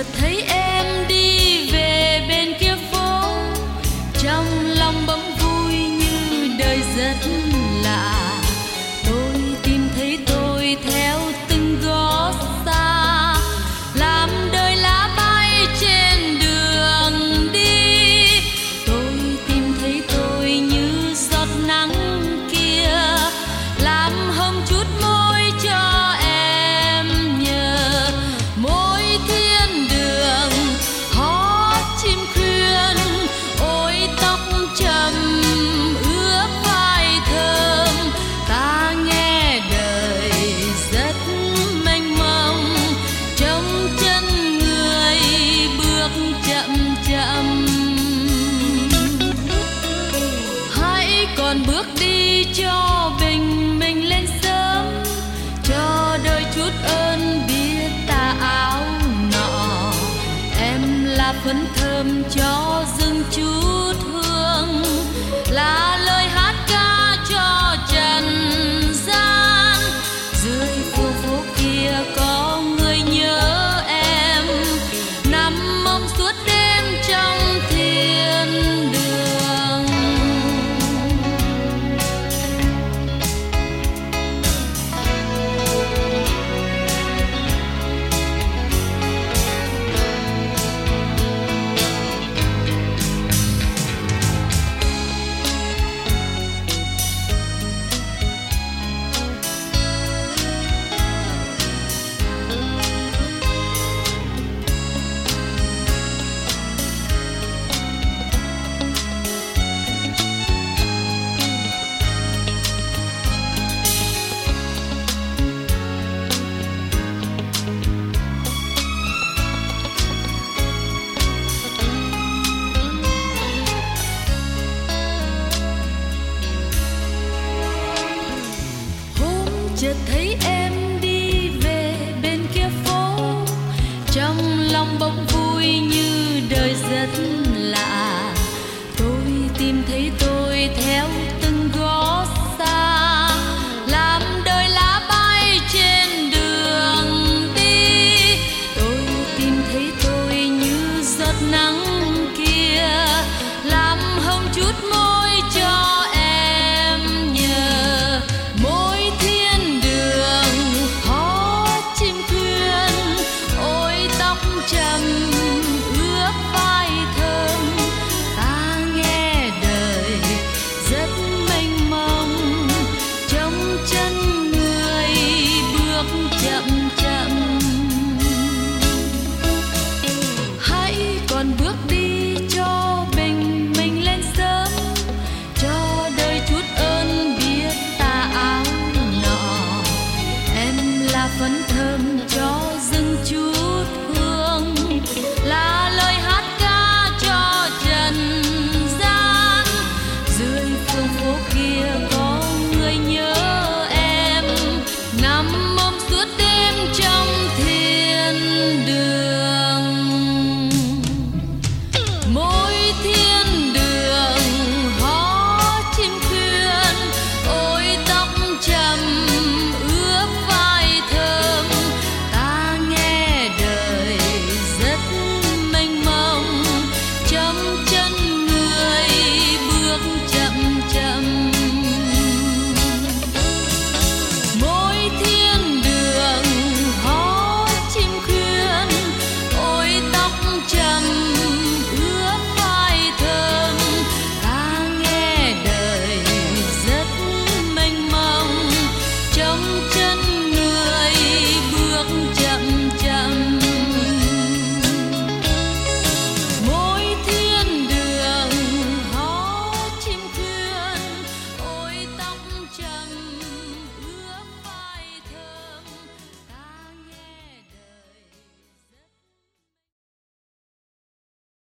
chợt thấy em đi về bên kia phố, trong lòng bỗng vui như đời giấc mơ còn bước đi cho bình minh lên sớm, cho đời chút ơn biết ta áo nọ. Em là phấn thơm cho rừng chút hương, là lời chợt thấy em đi về bên kia phố. Trong lòng bỗng vui